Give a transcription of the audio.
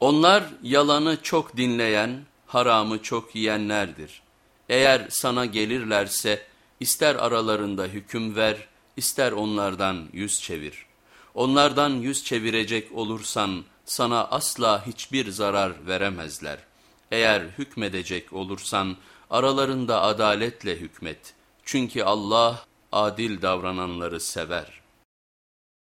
Onlar yalanı çok dinleyen, haramı çok yiyenlerdir. Eğer sana gelirlerse ister aralarında hüküm ver, ister onlardan yüz çevir. Onlardan yüz çevirecek olursan sana asla hiçbir zarar veremezler. Eğer hükmedecek olursan aralarında adaletle hükmet. Çünkü Allah adil davrananları sever.''